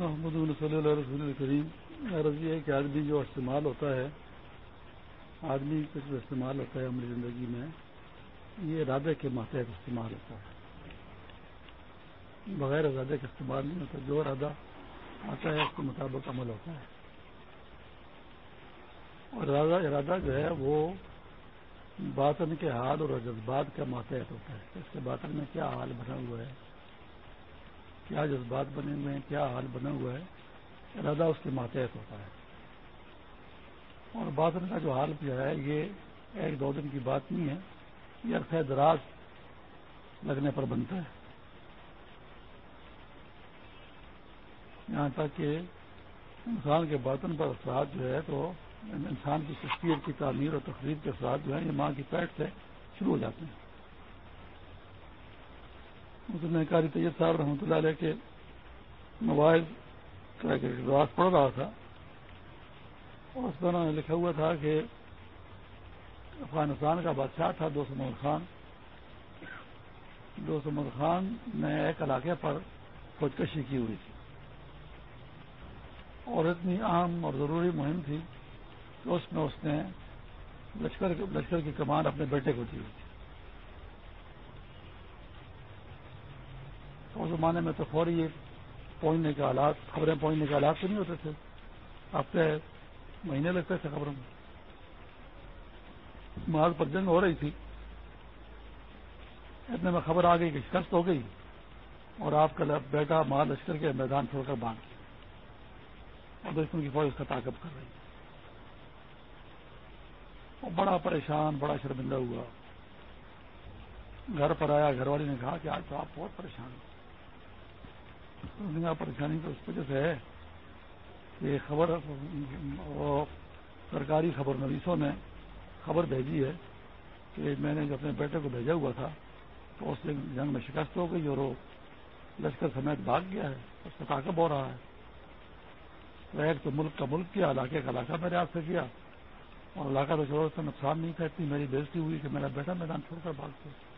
محمد صلی اللہ رسول الکریم عرض یہ ہے کہ آدمی جو استعمال ہوتا ہے، آدمی کا جو استعمال ہوتا ہے ہماری زندگی میں، یہ ارادے کے ماتحت استعمال ہوتا ہے۔ بغیر ارادے کا استعمال نہیں ہوتا، جو ارادہ آتا ہے، اس کے مطابق عمل ہوتا ہے۔ اور ارادہ ارادہ جو ہے، وہ باطن کے حال اور جذبات کا ماتحت ہوتا ہے۔ اس کے باطن میں کیا حال بنا ہوا ہے؟ کیا جذبات بنے ہوئے ہیں، کیا حال بنا ہوا ہے، ارادہ اس کے ماتحت ہوتا ہے۔ اور باطن کا جو حال جو ہے، یہ ایک دو دن کی بات نہیں ہے، یہ عرصہ دراز لگنے پر بنتا ہے۔ یہاں تک کہ انسان کے باطن پر اثرات جو ہے، تو انسان کی شخصیت کی تعمیر اور تقریب کے اثرات جو ہیں، یہ ماں کی پیٹ سے شروع ہو جاتے ہیں۔ میں کاری طیب صاحب رحمۃ اللہ علیہ کے موبائل کا ایک راس پڑھ رہا تھا اور اس میں لکھا ہوا تھا کہ افغانستان کا بادشاہ تھا دو سمر خان۔ دو سمر خان نے ایک علاقے پر خودکشی کی ہوئی تھی۔ اور اتنی اہم اور ضروری مہم تھی کہ اس میں اس نے لشکر لشکر کی کمان اپنے بیٹے کو دی ہوئی تھی اس زمانے میں تو فوری پہنچنے کے حالات، خبریں پہنچنے کے حالات تو نہیں ہوتے تھے۔ ہفتے مہینے لگتے تھے خبروں میں۔ مال پر جنگ ہو رہی تھی۔ اتنے میں خبر آ گئی کہ شکست ہو گئی اور آپ کا بیٹا مال لشکر کے میدان چھوڑ کر باندھ اور دشمن کی فوج اس کا تعقب کر رہی۔ اور بڑا پریشان، بڑا شرمندہ ہوا۔ گھر پر آیا، گھر والی نے کہا کہ آج تو آپ بہت پریشان ہیں۔ پریشانی تو اس وجہ سے ہے کہ خبر سرکاری خبر نویسوں نے خبر بھیجی ہے کہ میں نے جو اپنے بیٹے کو بھیجا ہوا تھا تو اس دن جنگ میں شکست ہو گئی اور وہ لشکر سمیت بھاگ گیا ہے، اس کا تعقب ہو رہا ہے۔ ایک تو ملک کا ملک کیا، علاقے کا علاقہ میرے ہاتھ سے کیا۔ اور علاقہ تو چلو سے نقصان نہیں تھا، اتنی میری بےزتی ہوئی کہ میرا بیٹا میدان چھوڑ کر بھاگ گیا۔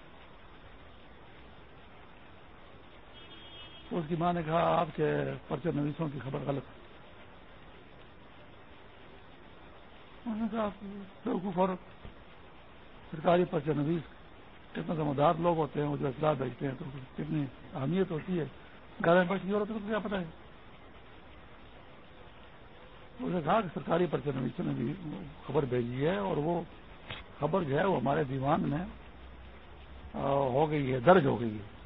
اس کی ماں نے کہا، آپ کے پرچے نویسوں کی خبر غلط ہے۔ انہوں نے کہا، بیوقوف اور سرکاری پرچے نویس کتنے ذمہ دار لوگ ہوتے ہیں، وہ جو اطلاع بھیجتے ہیں تو کتنی اہمیت ہوتی ہے۔ گھر میں بیٹھی عورت کو کیا پتہ ہے؟ اس نے کہا کہ سرکاری پرچے نویسوں نے بھی خبر بھیجی ہے اور وہ خبر جو ہے وہ ہمارے دیوان میں ہو گئی ہے، درج ہو گئی ہے۔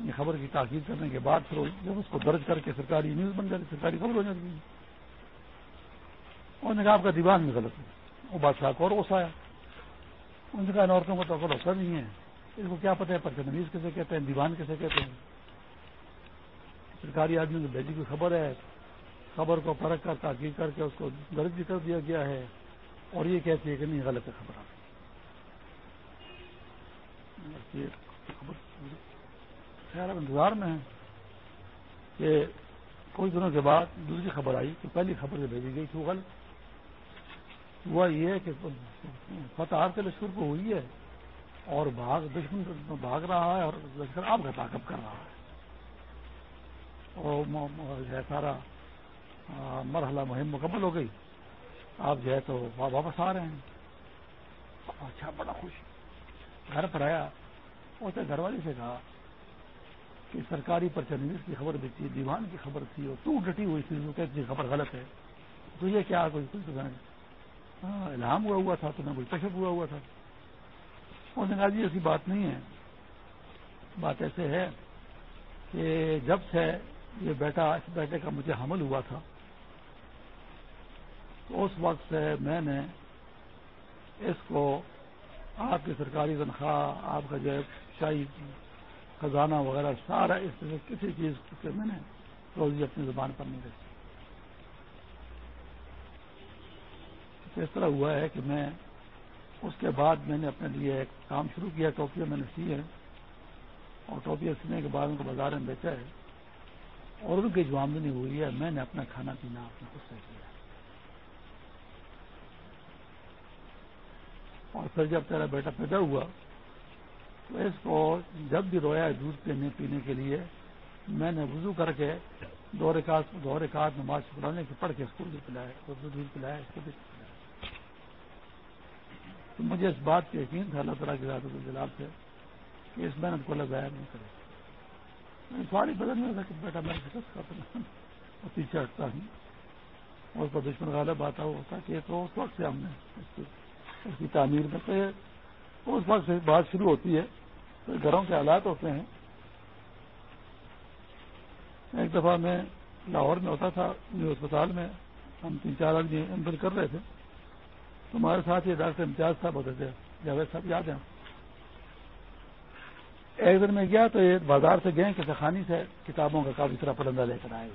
یہ خبر کی تاکید کرنے کے بعد پھر جب اس کو درج کر کے سرکاری نیوز بن جاتی، سرکاری خبر ہو جاتی انہوں نے کہا، آپ کا دیوان بھی غلط ہے۔ وہ بادشاہ کو اور غصہ آیا۔ ان نے کہا، ان عورتوں کو تو عقل ہوتا نہیں ہے۔ اس کو کیا پتہ ہے، پرچہ نویز کیسے کہتے ہیں، دیوان کیسے کہتے ہیں۔ سرکاری آدمی کو بھیجی کوئی خبر ہے؟ خبر کو پرکھ کر، تاکید کر کے اس کو درج بھی کر دیا گیا ہے۔ اور یہ کہتی ہے کہ نہیں، غلط ہے خبر۔ آپ خیر اب انتظار میں ہے کہ کچھ دنوں کے بعد دوسری خبر آئی کہ پہلی خبر جو بھیجی گئی تھی غلط۔ ہوا یہ ہے کہ فتح آپ کے لشکر کو ہوئی ہے اور بھاگ، دشمن بھاگ رہا ہے اور لشکر آپ کا تعقب کر رہا ہے۔ اور جو ہے سارا مرحلہ مہم مکمل ہو گئی۔ آپ جو ہے تو واپس آ رہے ہیں۔ اچھا بڑا خوش۔ گھر پر آیا اسے گھر والی سے کہا کہ سرکاری پر چنویز کی خبر بھی تھی دیوان کی خبر تھی اور تو ڈٹی ہوئی تھی، وہ کہتی خبر غلط ہے۔ تو یہ کیا کوئی کچھ ہاں الہام ہوا ہوا تھا تمہیں کوئی کشپ ہوا ہوا تھا۔ اور نے کہا جی ایسی بات نہیں ہے۔ بات ایسے ہے کہ جب سے یہ بیٹا، اس بیٹے کا مجھے حمل ہوا تھا، تو اس وقت سے میں نے اس کو آپ کی سرکاری تنخواہ، آپ کا جو ہے شاہی خزانہ وغیرہ، سارا اس طرح کسی چیز سے میں نے روزی اپنی زبان پر نہیں رکھی۔ اس طرح ہوا ہے کہ میں اس کے بعد میں نے اپنے لیے ایک کام شروع کیا، ٹوپیاں میں نے سی ہے اور ٹوپیاں سینے کے بعد ان کو بازار میں بیچا ہے۔ اور ان کی جو آمدنی ہوئی ہے، میں نے اپنا کھانا پینا اپنا خود سے کیا۔ اور پھر جب تیرا بیٹا پیدا ہوا تو اس کو جب بھی رویا ہے دودھ پینے پینے کے لیے، میں نے وضو کر کے دو رکاط دو رکاط نماز پڑھانے کی پڑھ کے اس کو بھی پلایا اردو دودھ پلایا، اس کو بھی پلایا۔ تو مجھے اس بات کا یقین تھا، اللہ تعالیٰ کی رات جلال سے، کہ اس محنت کو اللہ ضائع نہیں کرے۔ سواری بدل میں تھا کہ بیٹا میں شکست کرتا اور پیچھے ہٹتا ہوں۔ اور اس پر دشمن غالب آتا ہوتا کہ تو اس وقت سے ہم نے اس کی تعمیر میں تو اس وقت سے بات شروع ہوتی ہے تو گھروں کے حالات ہوتے ہیں۔ ایک دفعہ میں لاہور میں ہوتا تھا نیو اسپتال میں ہم تین چار آدمی انتر کر رہے تھے، تو ہمارے ساتھ یہ ڈاکٹر امتیاز صاحب ہوتے تھے، جاوید صاحب یاد ہیں؟ ایک دن میں گیا تو یہ بازار سے گئے کہ سخانی سے کتابوں کا کافی طرح پرندہ لے کر آئے۔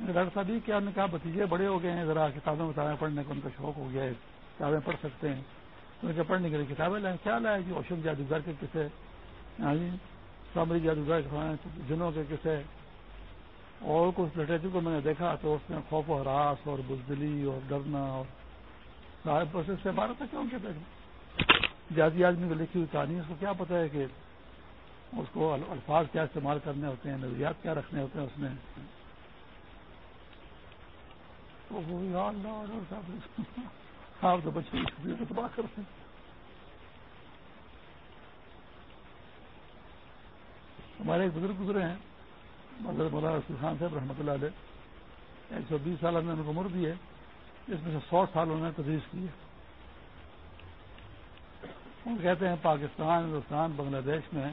ڈاکٹر صاحب یہ کیا؟ نے کہا بتیجے بڑے ہو گئے ہیں، ذرا کتابیں کتابیں پڑھنے کا ان کا شوق ہو گیا ہے۔ کتابیں پڑھ سکتے ہیں۔ ان کے پڑھنے کے لیے کتابیں لائیں۔ کیا لائے جی؟ اوشن جادوگر کے کسے ہاں جی؟ سامری جادوگر جنوں کے کسے اور کچھ لٹریچر کو میں نے دیکھا تو اس میں خوف و حراس اور بزدلی اور ڈرنا اور صاحب پروسیس سے بارہ تھا کیوں کہتے جاتی آدمی کو لکھی ہوئی کہانی، اس کو کیا پتا ہے کہ اس کو الفاظ کیا استعمال کرنے ہوتے ہیں، نظریات کیا رکھنے ہوتے ہیں اس میں۔ آپ تو بچے تباہ کرتے ہیں ہمارے ایک بزرگ گزرے ہیں، حضرت مولانا رسول خان صاحب رحمۃ اللہ علیہ، ایک سو بیس سال ان کو عمر دی ہے جس میں سے سو سال انہوں نے تدریس کی ہے۔ وہ کہتے ہیں، پاکستان، ہندوستان، بنگلہ دیش میں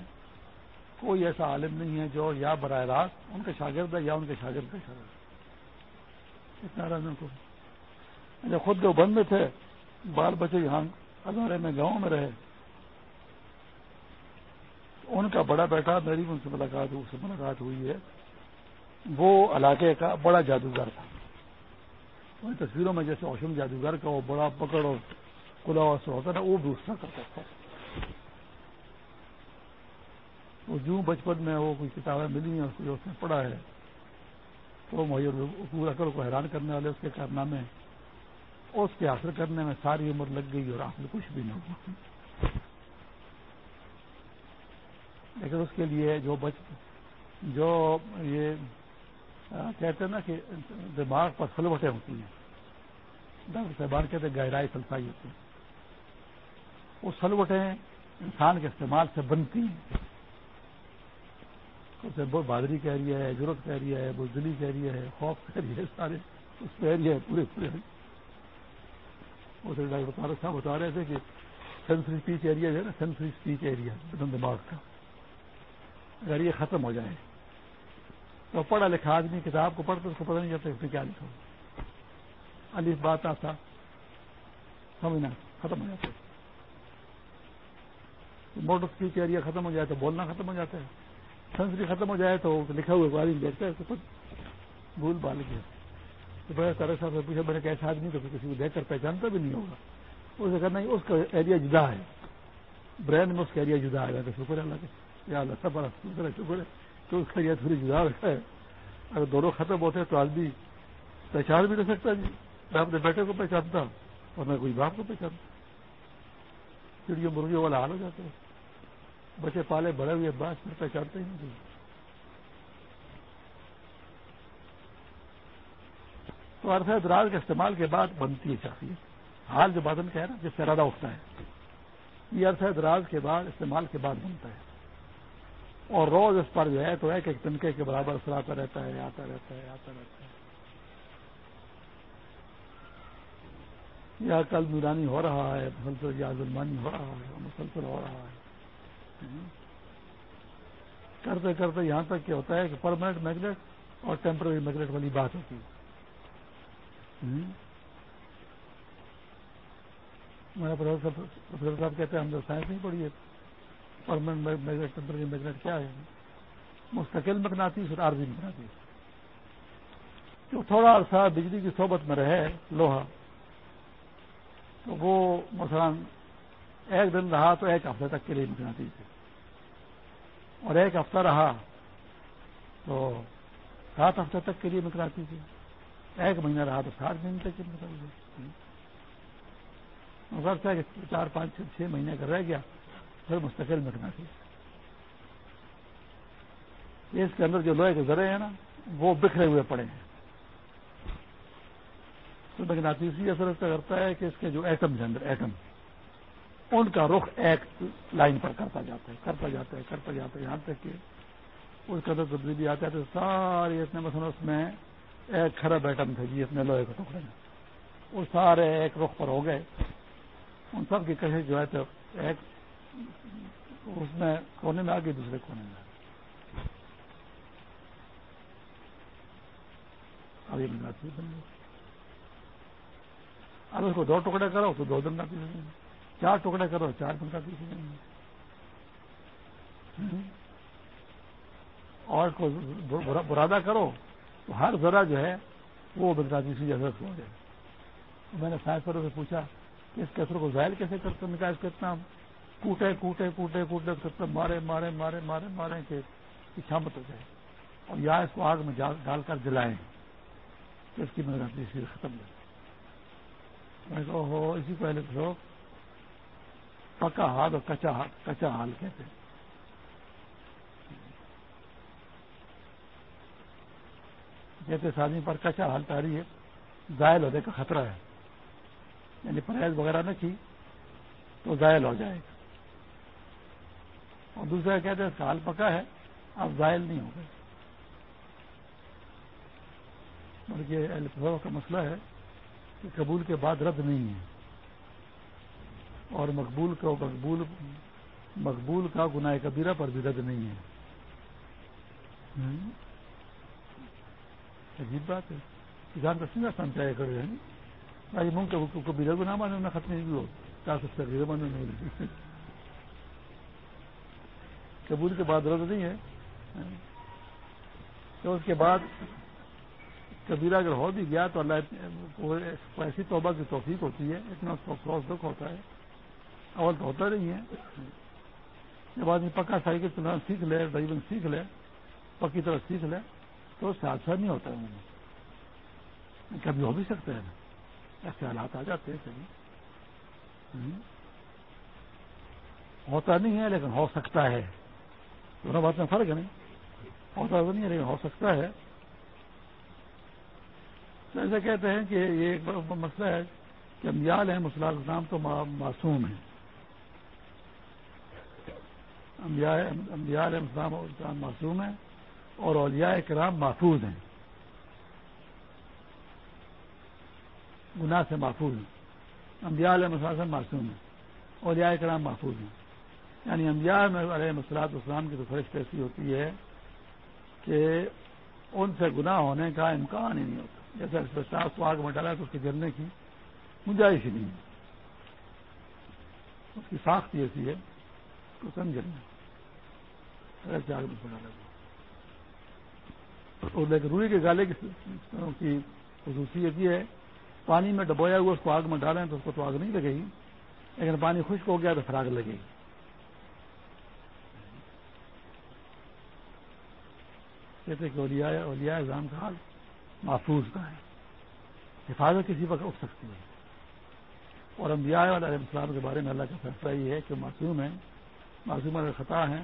کوئی ایسا عالم نہیں ہے جو یا براہ راست ان کے شاگرد ہے یا ان کے شاگرد کا شاگرد اتنا کو۔ جب خود جو بند میں تھے، بال بچے یہاں ہزارے میں گاؤں میں رہے۔ ان کا بڑا بیٹا، میری ان سے ملاقات سے ملاقات ہوئی ہے۔ وہ علاقے کا بڑا جادوگر تھا۔ ان تصویروں میں جیسے اوشم جادوگر کا وہ بڑا پکڑ اور کلا سے ہوتا نا وہ بھی اس کرتا تھا۔ وہ جو بچپن میں وہ کوئی کتابیں ملی ہیں، اس کو اس نے پڑھا ہے، تو پورا کر کو حیران کرنے والے، اس کے کارنامے اس کے حاصل کرنے میں ساری عمر لگ گئی اور حاصل کچھ بھی نہیں ہوا۔ لیکن اس کے لیے جو بچ جو یہ کہتے ہیں نا کہ دماغ پر سلوٹیں ہوتی ہیں۔ ڈاکٹر صاحبان کہتے ہیں گہرائی سلسائی ہوتی ہے۔ وہ سلوٹیں انسان کے استعمال سے بنتی ہیں۔ اسے بہادری کہہ رہی ہے ضرورت کہہ رہی ہے، بزدلی کہہ رہی ہے، خوف کہہ رہی ہے، سارے اس کہہ رہی ہے، پورے پورے اسے ڈاکٹر طارق صاحب بتا رہے تھے کہ سینسری اسپیچ ایریا جو ہے نا سینسری اسپیچ ایریا دماغ کا۔ اگر یہ ختم ہو جائے، تو پڑھا لکھا آدمی کتاب کو پڑھتا اس کو پتہ نہیں چلتا اس میں کیا لکھا علی بات آتا، سمجھنا، ختم ہو جاتا ہے۔ موٹر اسپیچ ایریا ختم ہو جائے تو بولنا ختم ہو جاتا ہے۔ سنسری ختم ہو جائے تو لکھا ہوا آدمی دیکھتا ہے تو کچھ بھول بال گیا تو بڑے سارے صاحب سے پوچھا، میں نے کیسا آدمی تو کسی کو دیکھ کر پہچانتا بھی نہیں ہوگا۔ اسے کہنا اس کا ایریا جدا ہے۔ برین میں اس کا ایریا جدا ہے۔ شکر ہے اللہ کے یا اللہ، سب بڑا شکر ہے کہ اس کا یہ تھوڑی جدا رکھا ہے۔ اگر دونوں ختم ہوتے ہیں تو آدمی پہچان بھی نہیں سکتا جی۔ میں اپنے بیٹے کو پہچانتا اور میں کوئی باپ کو پہچانتا چڑیوں مرغیوں والا حال ہو جاتا ہے۔ بچے پالے، بڑے ہوئے، بات پھر پہچانتے ہی نہیں۔ تو عرصہ دراز کے استعمال کے بعد بنتی ہے شخصیت حال جو بادن کا ہے نا جس سے ارادہ اٹھتا ہے۔ یہ عرصہ دراز کے بعد، استعمال کے بعد بنتا ہے۔ اور روز اس پر جو ہے تو ایک ایک تنکے کے برابر اثر آتا رہتا ہے، آتا رہتا ہے، آتا رہتا ہے۔ یا کل نورانی ہو رہا ہے، مسلسل یا ظلمانی ہو رہا ہے، مسلسل ہو رہا ہے۔ کرتے کرتے یہاں تک کیا ہوتا ہے کہ پرماننٹ میگنیٹ اور ٹیمپرری میگنیٹ والی بات ہوتی ہے۔ میرا پروفیسر صاحب کہتے ہیں ہم نے سائنس نہیں پڑھی ہے۔ پرماننٹ میگنیٹ ٹیمپرری میگنیٹ کیا ہے؟ مستقل مقناطیس اور عارضی مقناطیس جو تھوڑا عرصہ بجلی کی صحبت میں رہے، لوہا، تو وہ مثلا ایک دن رہا تو ایک ہفتے تک کے لیے مقناطیس ہے اور ایک ہفتہ رہا تو سات ہفتے تک کے لیے مقناطیس ہے ایک مہینہ رہا تو سات مہینے تک ہے کہ چار پانچ چھ مہینے کا رہ گیا، پھر مستقل مقناطیس اس کے اندر جو لوہے کے ذرے ہیں نا، وہ بکھرے ہوئے پڑے ہیں۔ تو اثر اس کا کرتا ہے کہ اس کے جو ایٹم کے اندر، ایٹم، ان کا رخ ایک لائن پر کرتا جاتا ہے، کرتا جاتا ہے، کرتا جاتا ہے۔ یہاں تک کہ اس کا تبدیلی آتا ہے تو سارے اتنے مثلا اس میں ایک خراب ایٹم تھے جی اتنے لوہے کے ٹکڑے میں۔ وہ سارے ایک رخ پر ہو گئے۔ ان سب کی کشش جو ہے تو ایک اس میں کونے میں آ گئی، دوسرے کونے میں ابھی بن گئی۔ اب اس کو دو ٹکڑے کرو تو دو دن کا پیس چار ٹکڑے کرو، چار دن کا پیس اور اس کو برادہ کرو۔ تو ہر ذرا جو ہے وہ بدلا تیسری جیسے ہو جائے میں نے سائنس والوں سے پوچھا کہ اس کیسر کو ظاہر کیسے کرتے ہیں اس کتنا کوٹے کوٹے کوٹے کوٹے کرتے مارے مارے مارے مارے مارے کہ شامت ہو جائے۔ اور یا اس کو آگ میں ڈال کر جلائیں کہ اس کی مدد ختم ہو میں ہو اسی پہلے تو پکا ہاتھ اور کچا ہاتھ کچا حال کہتے کہتے آدمی پر کچا حال تاری ہے، زائل ہونے کا خطرہ ہے۔ یعنی پرہیز وغیرہ نہ کی تو زائل ہو جائے گا۔ اور دوسرا کہتے ہیں سال پکا ہے، اب زائل نہیں ہوگا۔ بلکہ کا مسئلہ ہے کہ قبول کے بعد رد نہیں ہے۔ اور مقبول کا مقبول مقبول کا گناہ کبیرہ پر بھی رد نہیں ہے۔ عجیب بات ہے۔ کسان کا سنگا سمجھایا کرے ہیں۔ بھائی مونگ منگ کے کبیرہ گناہ مانے میں ختم نہیں ہو کیا سکتا ہے مانے میں قبول کے بعد رد نہیں ہے۔ تو اس کے بعد کبیرہ اگر ہو بھی گیا تو اللہ کو ایسی توبہ کی توفیق ہوتی ہے۔ اتنا اس کو کراس دکھ ہوتا ہے۔ اول تو ہوتا نہیں ہے۔ جب آدمی پکا سائیکل چلانا سیکھ لے، ڈرائیونگ سیکھ لے، پکی طرح سیکھ لے۔ تو اس سے حادثہ نہیں ہوتا ہے۔ کبھی ہو بھی سکتے ہیں ایسے حالات آ جاتے ہیں کبھی۔ ہوتا نہیں ہے لیکن ہو سکتا ہے۔ دونوں بات میں فرق ہے نہیں ہوتا تو نہیں ہے لیکن ہو سکتا ہے۔ ایسا کہتے ہیں کہ یہ ایک مسئلہ ہے کہ امیال ہیں مسلح اسلام تو معصوم ہیں۔ امبیال اسلام معصوم ہیں۔ اور اولیاء کرام محفوظ ہیں۔ گناہ سے محفوظ ہیں۔ امبیال مسلم معصوم ہیں۔ اولیاء کرام محفوظ ہیں۔ یعنی امبیا میں علیہ مسلاط اسلام کی تو فرشت ایسی ہوتی ہے کہ ان سے گناہ ہونے کا امکان ہی نہیں ہوتا۔ جیسے ایکسپریس کو آگ میں ڈالا تو اس کے گرنے کی گنجائش ہی نہیں ہے۔ اس کی ساخت ایسی ہے تو سن گرنا ایسے آگ میں ڈالا۔ اور لیکن روئی کے گالے کی خصوصیت یہ ہے، پانی میں ڈبویا ہوا اس کو آگ میں ڈالیں تو اس کو تو آگ نہیں لگے گی، لیکن پانی خشک ہو گیا تو پھر آگ لگے گی۔ کہتے کہ اولیاء اولیاء اظام کا حال محفوظ کا ہے۔ حفاظت کسی وقت اٹھ سکتی ہے۔ اور انبیاء علیہ السلام کے بارے میں اللہ کا فیصلہ یہ ہے کہ معصوم ہیں معصوم خطا ہیں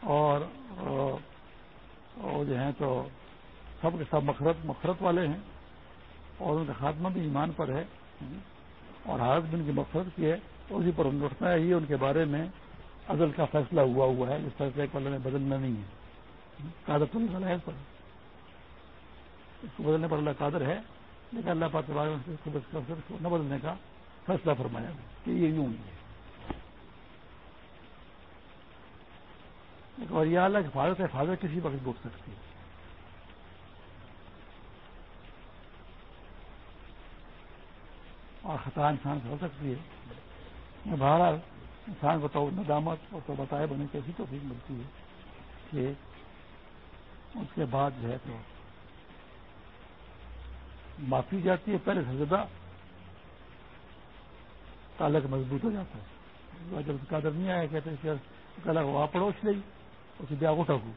اور اور جو ہیں تو سب کے سب مخرت مخرت والے ہیں اور ان کا خاتمہ بھی ایمان پر ہے۔ اور حالت بھی ان کی مقصد کی ہے۔ اسی پر ان اٹھنا ہے یہ ان کے بارے میں۔ ازل کا فیصلہ ہوا ہوا ہے۔ اس فیصلے کو اللہ نے بدلنا نہیں ہے۔ قادت اللہ پر۔ اس کو بدلنے پر اللہ قادر ہے۔ لیکن اللہ پاک نہ بدلنے کا فیصلہ فرمایا کہ یہ یوں ہے۔ اور یہ اللہ حفاظت ہے، حفاظت کسی وقت بوٹ سکتی ہے۔ اور خطا انسان سے ہو سکتی ہے۔ بہرحال انسان کو تو ندامت اور تو بتائے بنے کی ایسی توفیق ملتی ہے کہ اس کے بعد جو ہے تو معافی جاتی ہے، پہلے سے زیادہ تعلق مضبوط ہو جاتا ہے۔ جب قادر نہیں آیا، کہتے ہیں کل وہ پڑوس لئی۔ اسے بیا گوٹا کو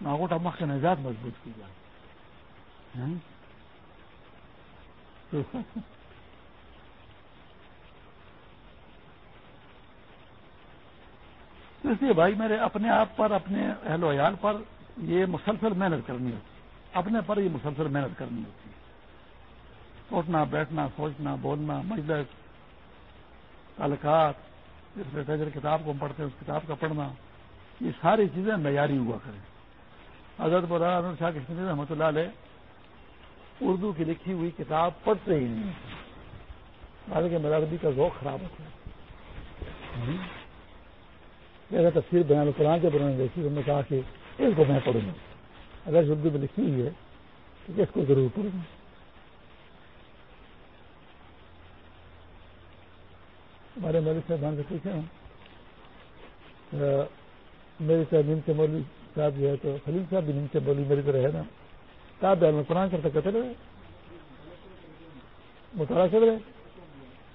نہ گوٹا مخ کے نجات مضبوط کی جائے تو اس لیے بھائی میرے اپنے آپ پر اپنے اہل و عیال پر یہ مسلسل محنت کرنی ہوتی اپنے پر یہ مسلسل محنت کرنی ہوتی ہے اٹھنا بیٹھنا سوچنا بولنا مجلس تعلقات جس لٹریچر کتاب کو ہم پڑھتے ہیں اس کتاب کا پڑھنا یہ ساری چیزیں معیاری ہوا کریں۔ حضرت مولانا شاہ کشمیر رحمۃ اللہ علیہ اردو کی لکھی ہوئی کتاب پڑھتے ہی نہیں حالانکہ میرا عربی کا ذوق خراب ہوتا ہے میرا تفصیل بیان القرآن کے بنانے دیکھی انہوں نے کہا کہ اس کو میں پڑھوں۔ گا اگر اردو میں لکھی ہوئی ہے تو اس کو ضرور پڑھوں۔ گا ہمارے مولوی صاحب سے پوچھے ہوں۔ میرے سے نیم سے مولوی صاحب جو ہے تو خلیل صاحب بھی نیم سے مولوی میری طرح ہے نا۔ صاحب بیان قرآن کرتے کہتے رہے۔ مطالعہ کر رہے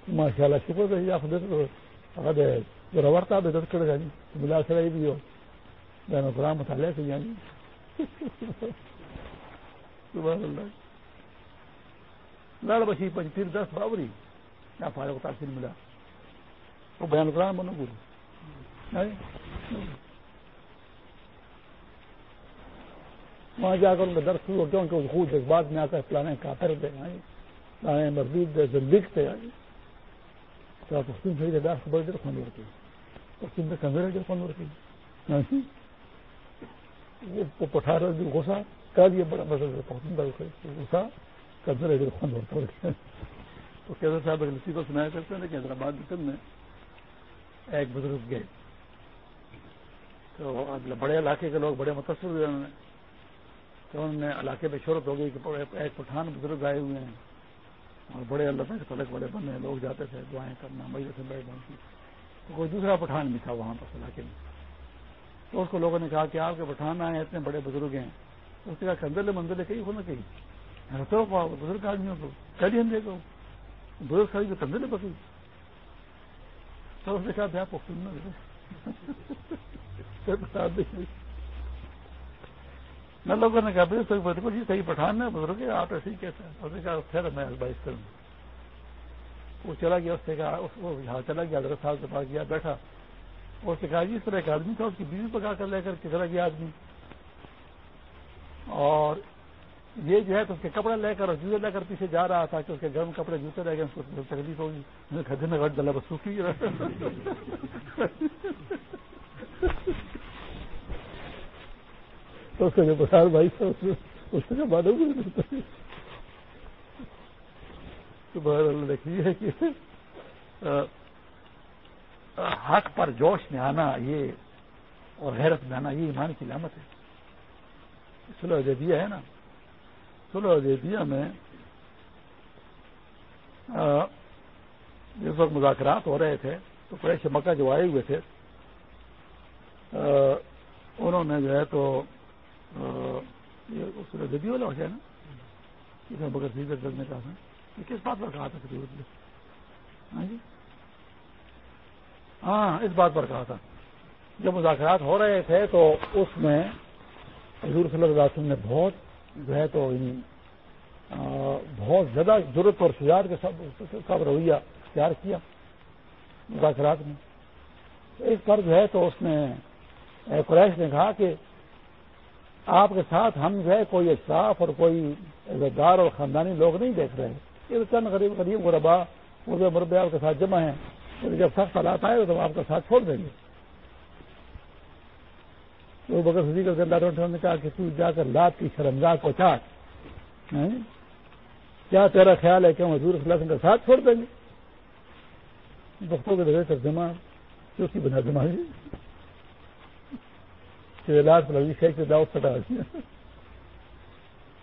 ماشاء اللہ شکر رہی آپ جو رورتا بے دس کرے گا جی ملا سرائی بھی ہو۔ بیان قرآن مطالعہ سے جائیں لڑ بسی پنچیر دس بابری کیا فارغ تاثیر ملا۔ وہ بیان قرآن بنو گرو وہاں جا کر ان کا درد شروع ہوتے ہیں خود ایک بات میں آ کر پلانے کافر دے پلانے مزید دے زندگی تھے تو آپ پختون صحیح دار سے بڑی دیر خون ورتی پختون سے کمزور دیر خون ورتی وہ پٹھا رہا بھی غصہ کل یہ بڑا مسئلہ پختون کا غصہ کمزور دیر خون ورتا تو کیسے صاحب اگر کو سنایا کرتے ہیں کہ حیدرآباد میں ایک بزرگ گئے۔ تو بڑے علاقے کے لوگ، بڑے متاثر ہوئے انہوں نے۔ تو انہوں نے علاقے میں شہرت ہو گئی کہ ایک پٹھان بزرگ آئے ہوئے ہیں۔ اور بڑے اللہ تعالیٰ کے تلک بڑے بنے لوگ جاتے تھے دعائیں کرنا مجھے سے بڑے بنتی تو کوئی دوسرا پٹھان بھی تھا وہاں پر علاقے میں۔ تو اس کو لوگوں نے کہا کہ آپ کے پٹھان آئے اتنے بڑے بزرگ ہیں۔ تو اس نے کہا کنزل منزل کہیں ہونا کہیں۔ تو بزرگ آدمیوں کو۔ کل ہم دیکھو۔ بزرگ ساری تو کنزل پکی۔ تو اس نے کہا تھا آپ کو سننا نہ لوگوں نے کہا تو بالکل جی صحیح پٹھان ہے، بزرگ آپ ایسے ہی کہتے ہیں۔ اس نے کہا خیر میں ایڈوائز کروں وہ چلا گیا، اس نے کہا وہ یہاں چلا گیا، حضرت صاحب کے پاس گیا، بیٹھا۔ اس نے کہا جی اس طرح ایک آدمی تھا، اس کی بیوی پکا کر لے کر کے چلا گیا آدمی؟ اور یہ جو ہے تو اس کے کپڑے لے کر اور جوتے لے کر پیچھے جا رہا تھا کہ اس کے گرم کپڑے جوتے رہ گئے، اس کو تکلیف ہوگی۔ کھدے میں گھٹ ڈلا بس سوکھی تو اس کا جو بسار بھائی تھا اس کا معلوم تو بہر اللہ دیکھی ہے کہ حق پر جوش میں آنا یہ اور حیرت میں آنا یہ ایمان کی علامت ہے۔ سلو دیا ہے نا؟ سلو دیا میں جس وقت مذاکرات ہو رہے تھے، تو قریش مکہ جو آئے ہوئے تھے انہوں نے جو ہے تو جدید والا ہو جائے نا۔ بغیر سیدھے کرنے کا کس بات پر کہا تھا ہاں جی۔ ہاں اس بات پر کہا تھا۔ جب مذاکرات ہو رہے تھے تو اس میں حضور صلی اللہ علیہ وسلم نے بہت جو ہے تو یعنی، بہت زیادہ ضرورت اور شجاعت کے سب رویہ تیار کیا مذاکرات میں۔ اس پر جو ہے تو اس نے قریش نے کہا کہ آپ کے ساتھ ہم جو ہے کوئی اشراف اور کوئی دار اور خاندانی لوگ نہیں دیکھ رہے یہ تو چند غریب غریب غربا مردے مردے آپ کے ساتھ جمع ہیں جب سخت حالات آئے تو آپ کا ساتھ چھوڑ دیں گے۔ تو بکر صدیق اللہ نے کہا کہ تو جا کر لات کی شرمگاہ کو چاٹ۔ ہاں؟ کیا تیرا خیال ہے کہ ہم حضور صلی اللہ کا ساتھ چھوڑ دیں گے؟ بختوں کے ذریعے ترجمہ چوکی بنا جمع لاکھ لگی شیخ سے داؤ سٹا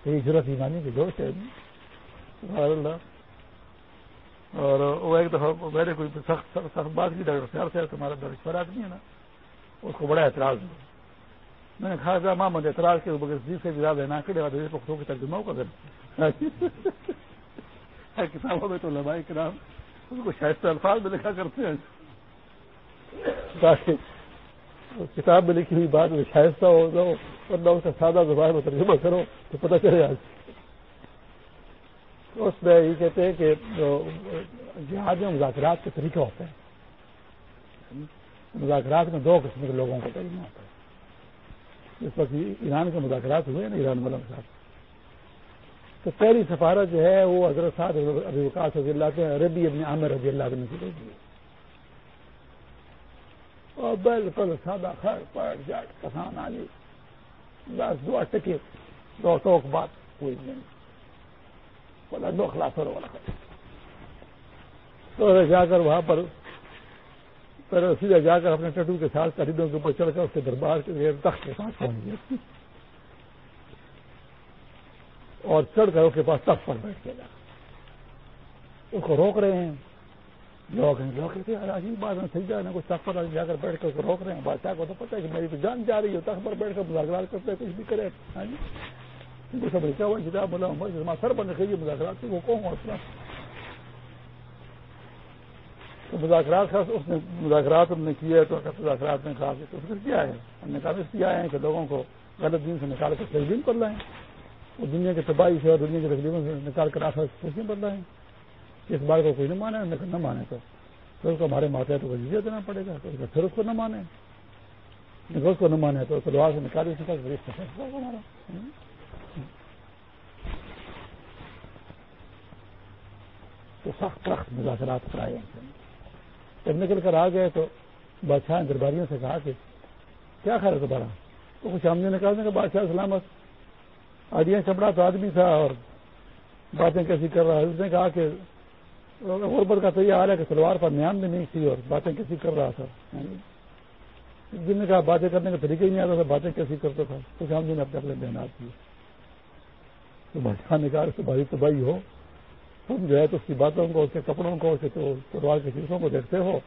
یہ ضرورت ایمانی کی جوش ہے اللہ اور وہ ایک دفعہ میں نے کوئی سخت سخت بات کی ڈاکٹر سیار صاحب سے تمہارا درشور آدمی ہے نا اس کو بڑا اعتراض ہوا میں نے کہا تھا ماں مجھے اعتراض کے بغیر جی سے بھی زیادہ نہ کرے پختوں کی ترجمہ کا کتابوں میں تو لمائی کے نام اس کو شائستہ الفاظ میں لکھا کرتے ہیں کتاب میں لکھی ہوئی بات میں شائستہ ہو جاؤ ورنہ اس کا سادہ زبان میں ترجمہ کرو تو پتہ چلے آج اس میں یہ کہتے ہیں کہ جہاد میں مذاکرات کے طریقہ ہوتے ہیں۔ مذاکرات میں دو قسم کے لوگوں کو کرنا ہوتا ہے۔ اس وقت ایران کے مذاکرات ہوئے نا ایران والوں کے ساتھ۔ تو پہلی سفارت جو ہے، وہ حضرت صاحب ابھی وکاس رضی اللہ کے ربی ابن عامر رضی اللہ عنہ کی دے دی اور بالکل سادہ خیر پٹ جٹ کسان آ گئی بس دو ٹکے دو ٹوک بات کوئی نہیں. بولا دو خلاف والا تو جا کر وہاں پر پھر سیدھا جا کر اپنے ٹٹو کے ساتھ خریدوں کے اوپر چڑھ کر اس کے دربار کے تخت کے ساتھ پہنچ گیا۔ اور چڑھ کر اس کے پاس تخت پر بیٹھ کے جا۔ اس کو روک رہے ہیں۔ لوگ ہیں، لوگ کہتے ہیں عجیب بات میں صحیح جائے کچھ تخت پر جا کر بیٹھ کر اس کو روک رہے ہیں۔ بادشاہ کو تو پتا ہے کہ میری تو جان جا رہی ہے تخت پر بیٹھ کر مذاکرات کرتے ہیں، کچھ بھی کرے۔ ہاں جی؟ سب لکھا ہوا کتاب بولا سر بن رکھے گی مذاکرات وہ کون ہوں تو مذاکرات اس نے مذاکرات ہم نے کیے، تو مذاکرات نے کہا کہ پھر کیا ہے؟ ہم نے کہا، اس کیا ہے کہ لوگوں کو غلط دن سے نکال کر صحیح دن رہے ہیں وہ دنیا کی تباہی سے اور دنیا کی تکلیفوں سے نکال کر آخر خوشی بن رہے ہیں اس بات کو کوئی نہ مانے نہ مانے تو۔ پھر اس کو ہمارے ماتے تو وجہ دینا پڑے گا، تو پھر اس کو نہ مانے۔ اس کو نہ مانے تو تلوار سے نکال ہمارا تو سخت سخت مذاکرات کرائے جب نکل کر آ گئے تو بادشاہ درباریوں سے کہا کہ کیا خیر ہے دوبارہ تو کچھ آمدنی نے کہا کہ بادشاہ سلامت۔ آدیا چپڑا تو آدمی تھا اور باتیں کیسی کر رہا ہے؟ اس نے کہا کہ غربت کا تو یہ حال ہے کہ سلوار پر نیام بھی نہیں تھی اور باتیں کیسی کر رہا تھا۔ جن نے کہا باتیں کرنے کا طریقہ ہی نہیں آتا تھا، باتیں کیسی کرتا تھا۔ کچھ آمدنی جی نے اپنے اپنے بیانات کیے تو بادشاہ نے کہا کہ بھائی تباہی ہو۔ تم جو ہے تو اس کی باتوں کو، اس کے کپڑوں کو، اس کے پروار کی چیزوں کو دیکھتے ہو۔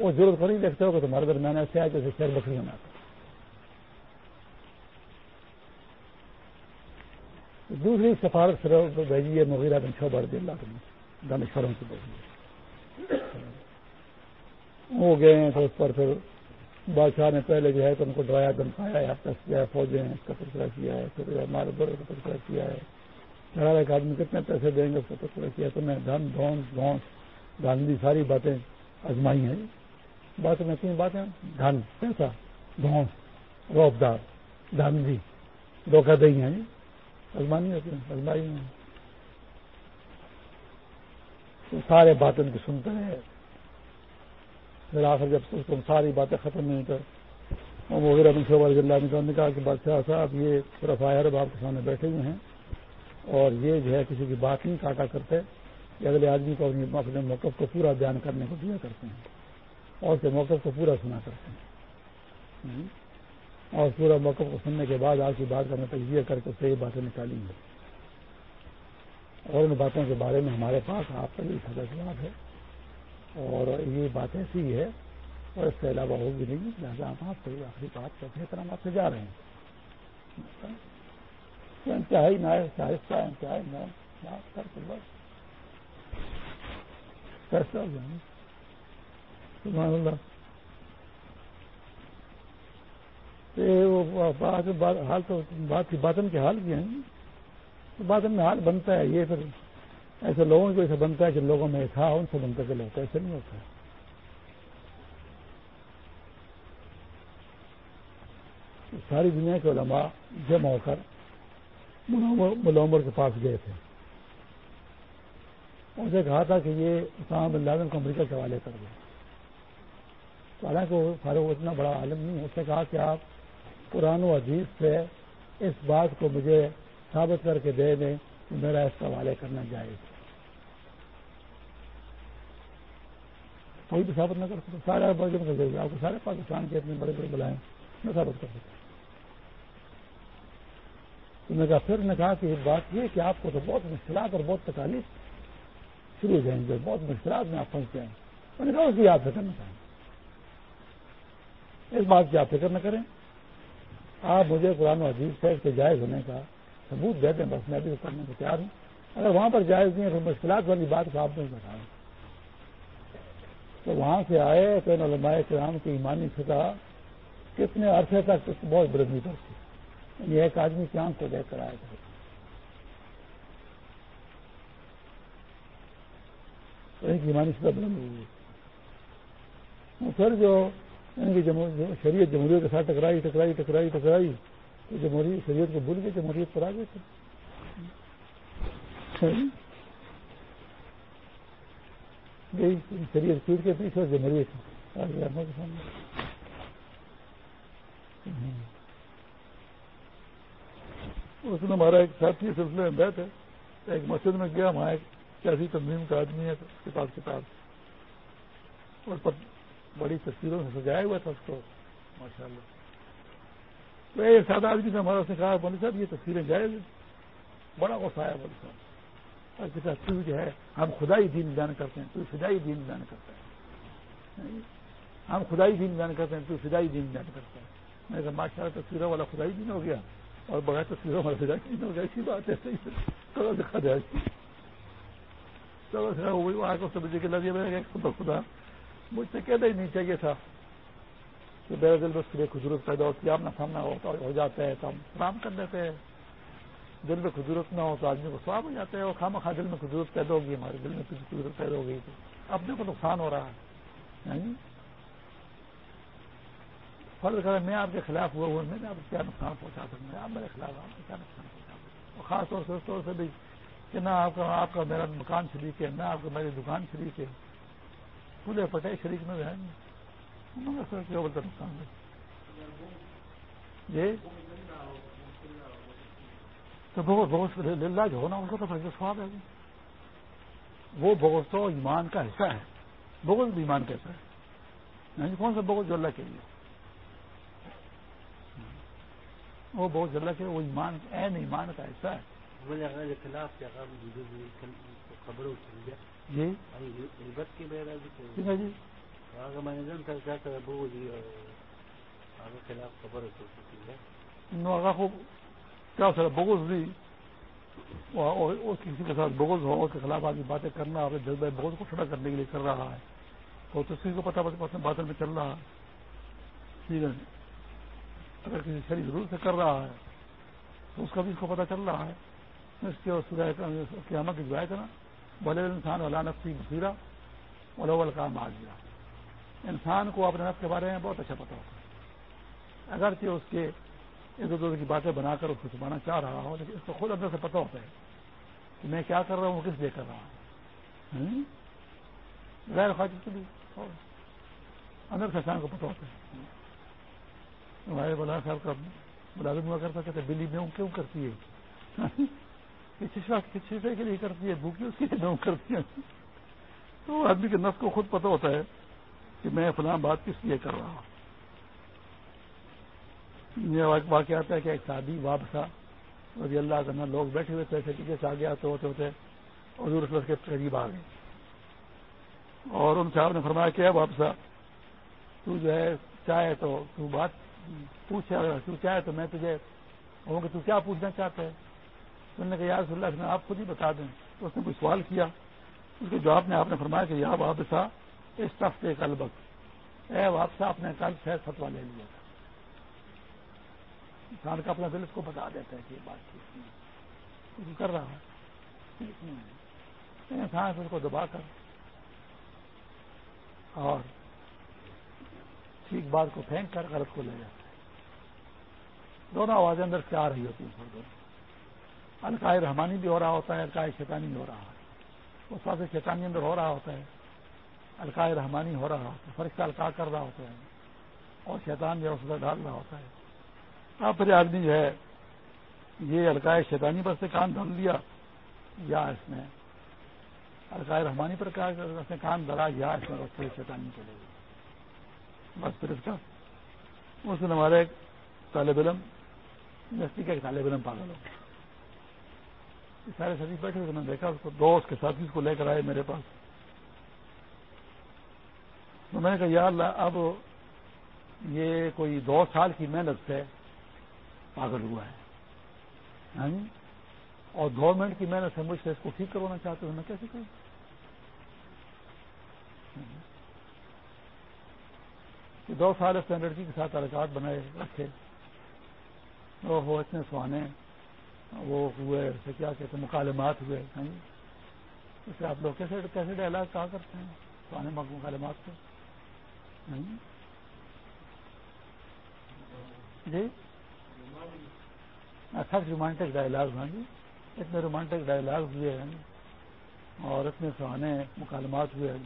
وہ ضرورت کو نہیں دیکھتے ہو کہ تمہارے درمیان ایسے آئے جیسے شیر بکری میں آتا دوسری سفارت بھیجی ہے مغیرہ بن چھو بڑھ دل دانشوروں کی بھیجی وہ گئے ہیں تو اس پر پھر۔ بادشاہ نے پہلے جو ہے تو ان کو ڈرایا دمکایا ہے اب کیا ہے؟ فوجیں اس کا تذکرہ کیا ہے؟ پھر ہمارے بڑے کا تذکرہ کیا ہے؟ ہر ایک آدمی کتنے پیسے دیں گے؟ اس کو تذکرہ کیا تو میں دھن، دھون گھونس گاندھی ساری باتیں آزمائی ہیں۔ باتیں میں تین باتیں دھن، پیسہ گھونس روبدار گاندھی دھوکہ دہی ہیں۔ آزمانی ہوتی ہیں، آزمائی ہیں۔ سارے باتیں کی سنتے ہیں۔ پھر آخر جب اس کو ساری باتیں ختم نہیں تو وغیرہ اللہ نے کہا کہ بادشاہ صاحب، یہ طرف آئے آپ کے سامنے بیٹھے ہوئے ہیں اور یہ جو ہے کسی کی بات نہیں کاٹا کرتے کہ اگلے آدمی کو اپنے موقف کو پورا بیان کرنے کو دیا کرتے ہیں اور اس کے موقف کو پورا سنا کرتے ہیں۔ اور پورا موقف کو سننے کے بعد آپ کی بات کا میں تجزیہ کر کے صحیح باتیں نکالیں گے اور ان باتوں کے بارے میں ہمارے پاس آپ کا بھی سزا جواب ہے۔ اور یہ بات ایسی ہی ہے، اور اس کے علاوہ ہوگی نہیں۔ لہٰذا ہم آپ سے آخری بات کرتے ہیں طرح آپ سے جا رہے ہیں۔ انتہائی نہ آہستہ انتہائی نہ کر کے بس۔ فیصلہ ہو جائیں۔ حال تو بات کی باطن کے حال بھی ہیں۔ تو میں حال بنتا ہے، یہ پھر ایسے لوگوں کو ایسا بنتا ہے کہ لوگوں میں تھا، ان سے منتقل ہوتا ہے، ایسے نہیں ہوتا۔ ہے ساری دنیا کے علماء جمع ہو کر ملومر کے پاس گئے تھے۔ اسے کہا تھا کہ یہ اسلام بن لادن کو امریکہ کے حوالے کر دیں۔ حالانکہ وہ فاروق اتنا بڑا عالم نہیں اس نے کہا کہ آپ قرآن و عزیز سے اس بات کو مجھے ثابت کر کے دے دیں کہ میرا اس کا حوالے کرنا جائے کوئی بھی ثابت نہ کر سکتا، سارے برجن کر دے آپ کو سارے پاکستان کے اتنے بڑے بڑے بلائیں، میں ثابت کر سکتا تو نے کہا، پھر نے کہا کہ بات یہ کہ آپ کو تو بہت مشکلات اور بہت تکالیف شروع ہو جائیں گے، بہت مشکلات میں آپ پہنچ جائیں۔ میں نے کہا، اس کی آپ فکر نہ کریں۔ اس بات کی آپ فکر نہ کریں۔ آپ مجھے قرآن و عزیز سے جائز ہونے کا ثبوت دے دیں بس میں بھی کرنے کو تیار ہوں۔ اگر وہاں پر جائز نہیں ہے تو مشکلات والی بات کو آپ نہیں بتائیں تو وہاں سے آئے تو علماء کرام کی ایمانی سطح کتنے عرصے تک بہت بردنی کرتی یہ ایک آدمی کی آنکھ کو دیکھ کر آئے تھے۔ ایک ایمانی سطح بلند ہوئی۔ پھر جو یعنی ان کی شریعت جمہوریت کے ساتھ ٹکرائی ٹکرائی ٹکرائی ٹکرائی جمہوریت شریعت کو بھول گئے، جمہوریت پر آ گئے تھے۔ شریعت پیٹ کے پیچھے جمہوریت اس نے ہمارا ایک ساتھی سلسلے میں بیٹھ ہے ایک مسجد میں گیا، وہاں ایک کیسی تنظیم کا آدمی ہے، اس کے پاس کتاب۔ اور بڑی تصویروں سے سجایا ہوا تھا اس کو۔ ماشاء اللہ تو ایک سادہ آدمی سے ہمارا اس نے کہا بولی صاحب، یہ تصویریں جائز بڑا غصہ آیا بولی صاحب۔ اور کسی تو جو ہے، ہم خدائی دین بیان کرتے ہیں، تو فدائی دین بیان کرتا ہے ہم خدائی دین بیان کرتے ہیں، تو فدائی دین بیان کرتا ہے میں نے کہا ماشاء اللہ تصویروں والا خدائی دین ہو گیا۔ اور بغیر تصویروں والا فدائی دین ہو گیا اسی بات ہے۔ صحیح دکھا جائے سمجھے کہ لگے میں خدا مجھ سے کہنا ہی نہیں چاہیے تھا۔ کہ میرے دل میں اس کے لیے خدورت پیدا ہوتی ہے آمنا سامنا ہو جاتا ہے تو ہم آرام کر لیتے ہیں۔ دل میں خدورت نہ ہو تو آدمی کو سواب ہو جاتا ہے اور خام خواہ دل میں خدورت پیدا ہوگی، ہمارے دل میں خدورت پیدا ہو گئی تو اپنے کو نقصان ہو رہا ہے۔ فرض کریں میں آپ کے خلاف ہوا ہوا میں نے آپ کو کیا نقصان پہنچا سکتا آپ میرے خلاف آپ کو کیا نقصان پہنچا سکتا اور خاص طور سے اس طور سے بھی کہ نہ آپ کا آپ کا میرا مکان شریک ہے، نہ آپ کا میری دکان شریک ہے۔ پورے پٹے شریک میں رہیں گے نقصان جی تو بہت للہ جو ہونا ان کو تو پھر سواب ہے وہ بہت تو ایمان کا حصہ ہے۔ بہت بھی ایمان کا حصہ ہے۔ یعنی کون سا بہت جو اللہ کے لیے؟ وہ بہت اللہ کے وہ ایمان این ایمان کا حصہ ہے۔ خلاف خبروں جی جی بغض دی کسی کے ساتھ بغض ہو، اس کے خلاف آدمی باتیں کرنا آپ جذبہ بغض کو کھڑا کرنے کے لیے کر رہا ہے۔ تو کسی کو پتا باتیں میں چل رہا ہے۔ ٹھیک ہے۔ اگر کسی شریف ضرور سے کر رہا ہے، تو اس کا بھی اس کو پتا چل رہا ہے۔ اس کے قیامت کی دعائیں کرنا بھلے انسان والا نفسی بصیرہ اور کام آ گیا انسان کو اپنے نفس کے بارے میں بہت اچھا پتا ہوتا ہے۔ اگرچہ اس کے ادھر ادھر کی باتیں بنا کر اس کو چھپانا چاہ رہا ہوں لیکن اس کو خود اندر سے پتا ہوتا ہے کہ میں کیا کر رہا ہوں، کس لیے کر رہا ہوں۔ غیر خواہش کے لیے۔ اندر سے انسان کو پتا ہوتا ہے۔ ہمارے بولا صاحب کا ملازم ہوا کرتا کہتے بلی میں کیوں کرتی ہے؟ چشمہ کے لیے کرتی ہے، بھوکی اس کے لیے کرتی ہے۔ تو آدمی کے نفس کو خود پتہ ہوتا ہے۔ کہ میں فلاں بات کس لیے کر رہا ہوں؟ یہ واقعہ آتا ہے کہ ایک شادی واپسا رضی اللہ کرنا لوگ بیٹھے ہوئے تھے پیچھے سے آگے آتے ہوتے ہوتے حضور صلی کے قریب آ گئے۔ اور ان صاحب نے فرمایا کیا واپسا تو جو ہے چاہے تو تو بات پوچھے تو چاہے تو میں تجھے کہوں کہ تو کیا پوچھنا چاہتا ہے؟ تو نے کہا یار صلی اللہ آپ خود ہی بتا دیں۔ تو اس نے کوئی سوال کیا۔ اس کے جواب میں آپ نے فرمایا کہ یا واپسا اس تفتے کل بک اے واپسا اپنے کل سے فتوا لے لیا تھا۔ انسان کا اپنا دل اس کو بتا دیتا ہے کہ یہ بات ٹھیک کر رہا ہے۔ انسان اس کو دبا کر اور ٹھیک بات کو پھینک کر غلط کو لے جاتا ہے۔ دونوں آوازیں اندر سے آ رہی ہوتی ہیں۔ دونوں۔ القائے رحمانی بھی ہو رہا ہوتا ہے القائے شیطانی بھی ہو رہا ہے۔ اس واسطے شیطانی اندر ہو رہا ہوتا ہے۔ القائے رحمانی ہو رہا ہوتا ہے فرشتہ القاع کر رہا ہوتا ہے، اور شیطان جو ہے ڈال رہا ہوتا ہے۔ اب پھر آدمی جو ہے، یہ القائے شیطانی پر سے کان دھل لیا، یا اس نے القائے رحمانی پر اس نے کان دھرا یا اس میں شیطانی چلے گی بس پھر اس کا اس دن ہمارے ایک طالب علم یونیورسٹی کا ایک طالب علم پاگل ہو سارے ساتھی بیٹھے میں نے دیکھا، اس کو دوست کے ساتھی اس کو لے کر آئے میرے پاس۔ تو میں نے کہا، یا اللہ، اب یہ کوئی دو سال کی محنت سے پاگل ہوا ہے۔ ہاں جی؟ اور گورنمنٹ کی محنت سے مجھ سے اس کو ٹھیک کروانا چاہتے ہوں میں کیسے کروں؟ دو سال اس نے لڑکی کے ساتھ تعلقات بنائے، رکھے۔ وہ اتنے سہانے، وہ ہوئے، اسے کیا کہتے ہیں، مکالمات ہوئے ہاں جی؟ اسے آپ لوگ کیسے کیسے ڈائلاگ کہا کرتے ہیں؟ سہانے مکالمات کو جی سب رومانٹک ڈائلاگ ہیں جی اتنے رومانٹک ڈائلاگ ہوئے ہیں اور اتنے سہانے مکالمات ہوئے ہیں۔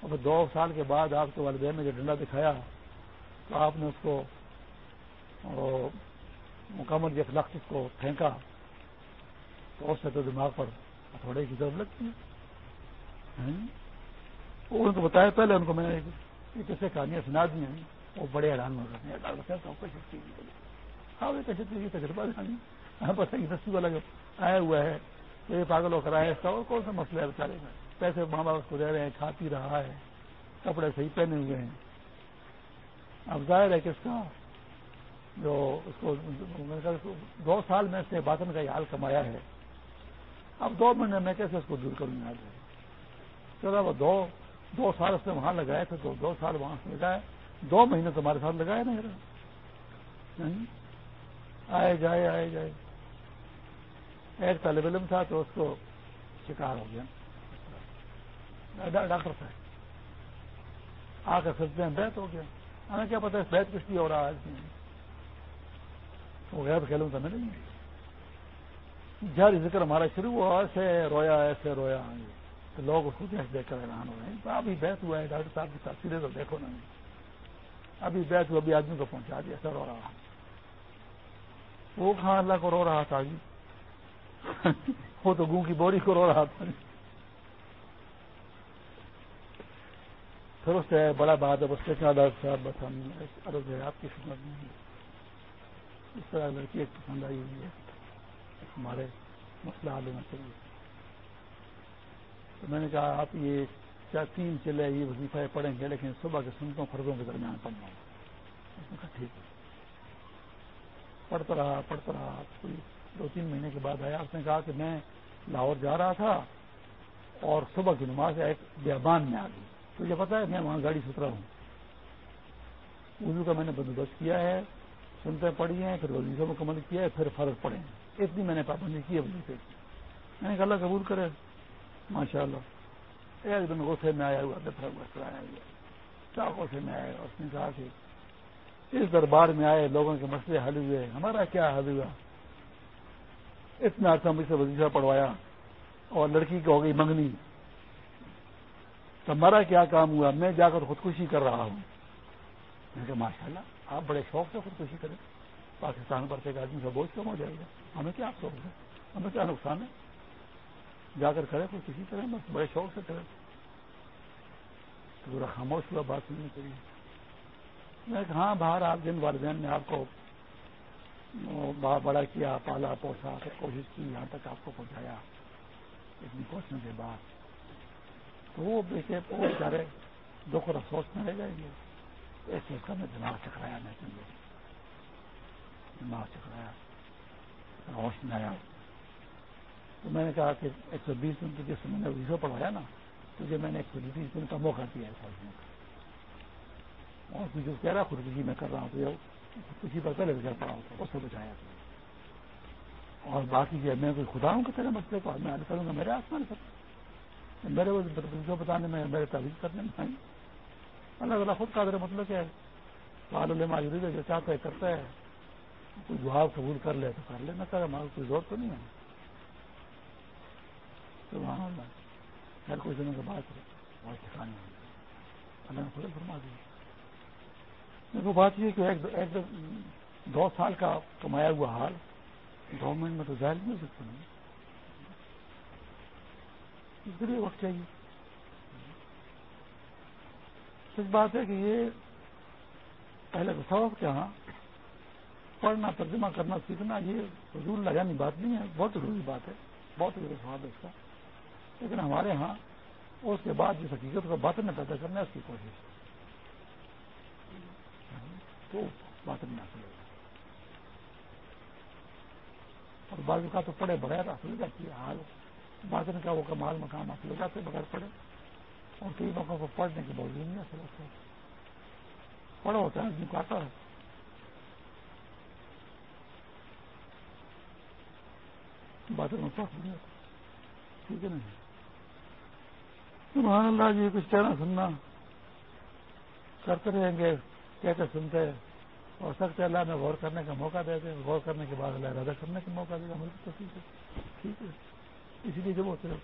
اور دو سال کے بعد آپ کے والدین نے جو ڈنڈا دکھایا، تو آپ نے اس کو مکمل جس لخت کو پھینکا، تو اس سے تو دماغ پر تھوڑے کی ضرورت لگتی ہے ان کو بتایا، پہلے ان کو میں نے کیسے کہانیاں سنا دی ہیں، وہ بڑے حیران ہو رہے ہیں۔ ہاں تجربہ ہاں بس دستی والا جو آیا ہوا ہے، تو یہ پاگل ہو کر آیا اس کا، اور کون سا مسئلہ ہے بچارے کا؟ پیسے ماں باپ کو دے رہے ہیں کھا پی رہا ہے، کپڑے صحیح پہنے ہوئے ہیں۔ اب ظاہر ہے کہ اس کا جو اس کو دو سال میں اس نے باطن کا یہ حال کمایا ہے۔ اب دو مہینے میں کیسے اس کو دور کروں گا؟ چلو وہ دو دو سال اس نے وہاں لگائے تھے تو دو سال وہاں سے لگائے۔ دو مہینے تمہارے ساتھ لگائے نہیں۔ آئے جائے آئے جائے۔ ایک طالب علم تھا تو اس کو شکار ہو گیا۔ ڈاکٹر صاحب۔ آ کر سجدے میں بیت ہو گیا۔ ہمیں کیا پتا ہے بیت کس لیے ہو رہا ہے وہ غیر کھیلوں تو نہیں۔ جاری ذکر ہمارا شروع ہوا، ایسے رویا ایسے رویا۔ تو لوگ اس کو جیسے دیکھ کر حیران ہو رہے ہیں ابھی بیت ہوا ہے ڈاکٹر صاحب کی تاثیریں تو دیکھو نا۔ ابھی بیت ہوا ابھی آدمی کو پہنچا دیا، ایسا رو رہا وہ کہاں اللہ کو رو رہا تھا جی؟ وہ تو گوں کی بوری کو رو رہا تھا جی۔ پھر اس سے بڑا بات ہے بس ڈاکٹر صاحب بس ہم عرض ہے، آپ کی خدمت میں اس طرح لڑکی ایک پسند آئی ہوئی ہے ہمارے مسئلہ حل ہونا چاہیے۔ تو میں نے کہا، آپ یہ چار تین چلے یہ وظیفہ پڑھیں گے، لیکن صبح کے سنتوں فرضوں کے درمیان پڑھنا ہوگا۔ ٹھیک۔ ہے پڑھتا رہا پڑھتا رہا۔ کوئی دو تین مہینے کے بعد آیا۔ اس نے کہا کہ میں لاہور جا رہا تھا اور صبح کی نماز ایک بیابان میں آ گئی۔ تو یہ پتا ہے میں وہاں گاڑی سترا ہوں۔ اردو کا میں نے بندوبست کیا ہے سنتے پڑھی ہیں، پھر وزیفہ مکمل کیا ہے، پھر فرض پڑے ہیں اتنی میں نے پابندی کی ہے وزیفے میں نے کہا، اللہ قبول کرے۔ ماشاء اللہ ایک دن غصے میں آیا ہوا دفرا ہوا آیا ہوا۔ چاقوں سے میں آیا اس نے کہا کہ اس دربار میں آئے، لوگوں کے مسئلے حل ہوئے۔ ہمارا کیا حل ہوا؟ اتنا اچھا مجھ سے وزیفہ پڑھوایا اور لڑکی کی ہو گئی منگنی۔ تو ہمارا کیا کام ہوا؟ میں جا کر خودکشی کر رہا ہوں۔ میں کہ ماشاء اللہ آپ بڑے شوق سے خودکشی کریں۔ پاکستان پر ایک آدمی کا بوجھ کم ہو جائے گا۔ ہمیں کیا افسوس ہے؟ ہمیں کیا نقصان ہے؟ جا کر کرے خودکشی کریں بس بڑے شوق سے کریں پورا خاموش ہوا، بات سننی چاہیے میں ہاں باہر آپ جن والدین نے آپ کو بڑا کیا، پالا پوسا کوشش کی، یہاں تک آپ کو پہنچایا اتنی کوششوں کے بعد۔ تو وہ بیٹے وہ بیچارے دکھ اور افسوس میں رہ جائیں گے۔ ایسے کا میں دماغ چکرایا میں دماغ چکرایا۔ ہوش میں آیا۔ تو میں نے کہا کہ ایک سو بیس دن تو جس میں نے ویزو پڑھوایا نا تجھے میں نے ایک سو بیس دن کا موقع دیا ہے میں اور مجھے جو کہہ رہا خودکشی میں کر رہا ہوں، تو خودکشی پر پہلے گزر پڑا ہوں، اس سے بچایا۔ اور باقی جو میں کوئی خدا ہوں کہ تیرے مسئلے کو میں حل کروں گا، میرے آسمان سر میرے وہ بتانے میں، میرے تعریف کرنے میں اللہ تعالیٰ خود کا مطلب کیا ہے ماجوری جو چاہتا ہے کرتا ہے، کوئی جواب قبول کر لے تو کر لے، نہ کرے ہمارا کوئی زور تو نہیں ہے۔ تو وہاں ہر کوئی دنوں کے بعد بہت ٹھکانے اللہ نے خود فرما دیا۔ دیکھو بات یہ کہ ایک دو سال کا کمایا ہوا حال گورنمنٹ میں تو ظاہر نہیں ہو سکتا نہیں اس کے لیے وقت چاہیے۔ سچ بات ہے کہ یہ پہلے تصوف کے ہاں پڑھنا، ترجمہ کرنا، سیکھنا، یہ حضور لگانی بات نہیں ہے۔ بہت ضروری بات ہے۔ بہت ضروری سواب ہے اس کا۔ لیکن ہمارے ہاں اس کے بعد جس حقیقت کو باطن میں پیدا کرنا ہے، اس کی کوشش۔ تو باطن میں حاصل ہوگا اور بعض کا تو پڑھے بغیر حاصل ہو جاتی ہے حال، باطن کا وہ کمال، مقام حاصل ہو جاتے بغیر پڑھے۔ اور کئی موقعوں کو پڑھنے کے باوجود نہیں حاصل ہوتا۔ پڑھا ہوتا ہے آدمی کو آتا ہے۔ باتوں میں پڑھ نہیں ہوتا۔ ٹھیک ہے نا؟ سبحان اللہ جی کچھ کہنا سننا۔ کرتے رہیں گے، کہتے سنتے اور سب سے اللہ نے غور کرنے کا موقع دے دے غور کرنے کے بعد اللہ ارادہ کرنے کا موقع دیتے ہیں تو ٹھیک ہے۔ ٹھیک ہے۔ اسی لیے جب ہوتے صرف